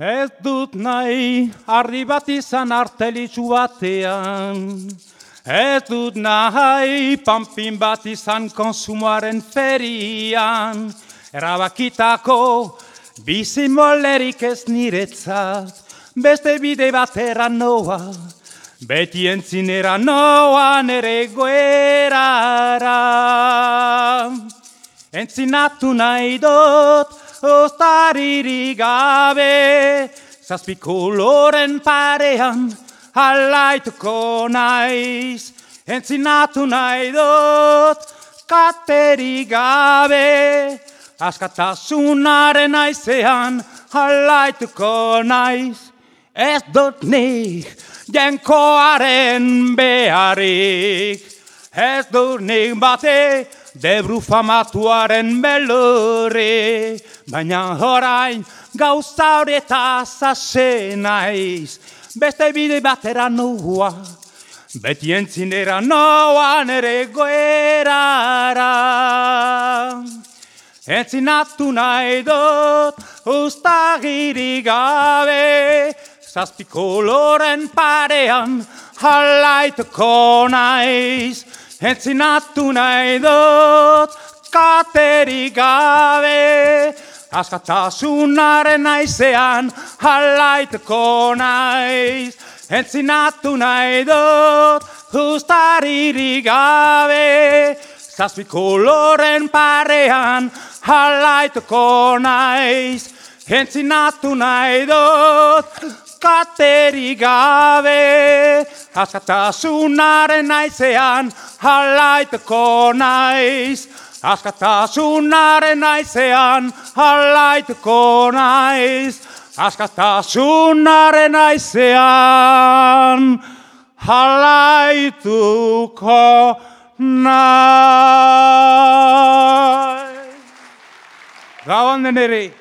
Ez dut nahi ardi bat izan artelitzu batean. Ez dut nahi pampin bat izan konsumoaren ferian. Erabakitako bizi molerik ez niretzat, beste bide batera noa. Beti entzinera noa nere goerara. Entzinatu nahi dut, ostaririk gabe, zazpi koloren parean alaituko naiz. Entzinatu nahi dut, katerik gabe, askatasunaren aizean alaituko naiz. Ez dut nik jenkoaren beharik, ez dut nik bate debru famatuaren belurri, baina orain gauza horieta zase naiz, beste bide batera noa, beti entzinera noa nere goerara. Entzinatu nahi dut ustagiri gabe, zazpi koloren parean halaituko naiz, Entzinatu nahi dut katerik gabe, askatasunaren naizean halaituko naiz. Entzinatu nahi dut justaririk gabe, zazpi koloren parean halaituko naiz. Entzinatu nahi dut katerik gabe, askatasunaren naizean halaituko naiz. Askatasunaren naizean halaituko naiz. Askatasunaren naizean halaituko naiz. Gauan deneri.